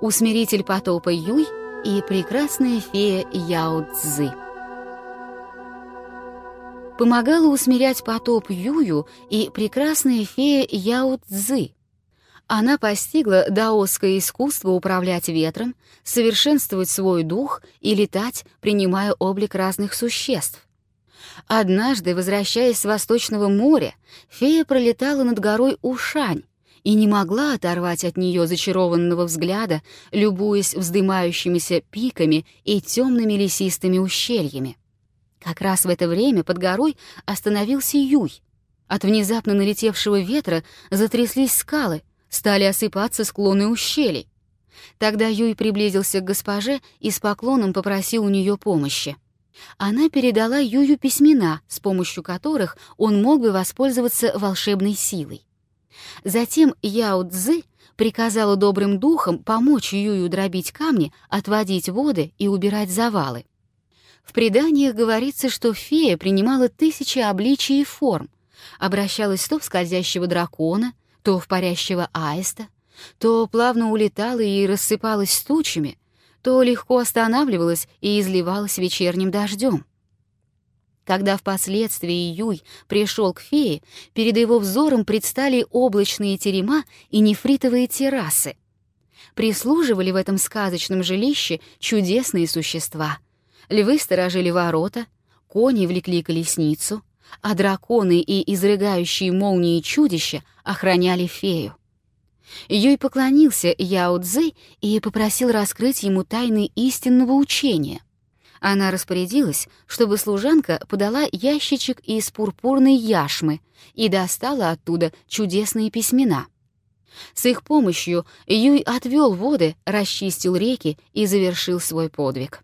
усмиритель потопа Юй и прекрасная фея Яо Цзы. Помогала усмирять потоп Юю и прекрасная фея Яо Цзы. Она постигла даосское искусство управлять ветром, совершенствовать свой дух и летать, принимая облик разных существ. Однажды, возвращаясь с Восточного моря, фея пролетала над горой Ушань, и не могла оторвать от нее зачарованного взгляда, любуясь вздымающимися пиками и темными лесистыми ущельями. Как раз в это время под горой остановился Юй. От внезапно налетевшего ветра затряслись скалы, стали осыпаться склоны ущелий. Тогда Юй приблизился к госпоже и с поклоном попросил у нее помощи. Она передала Юю письмена, с помощью которых он мог бы воспользоваться волшебной силой. Затем Яо Цзы приказала добрым духам помочь Юю дробить камни, отводить воды и убирать завалы. В преданиях говорится, что фея принимала тысячи обличий и форм, обращалась то в скользящего дракона, то в парящего аиста, то плавно улетала и рассыпалась тучами, то легко останавливалась и изливалась вечерним дождем. Когда впоследствии Юй пришел к фее, перед его взором предстали облачные терема и нефритовые террасы. Прислуживали в этом сказочном жилище чудесные существа. Львы сторожили ворота, кони влекли колесницу, а драконы и изрыгающие молнии чудища охраняли фею. Юй поклонился Яо Цзы и попросил раскрыть ему тайны истинного учения — она распорядилась, чтобы служанка подала ящичек из пурпурной яшмы и достала оттуда чудесные письмена. С их помощью Юй отвел воды, расчистил реки и завершил свой подвиг.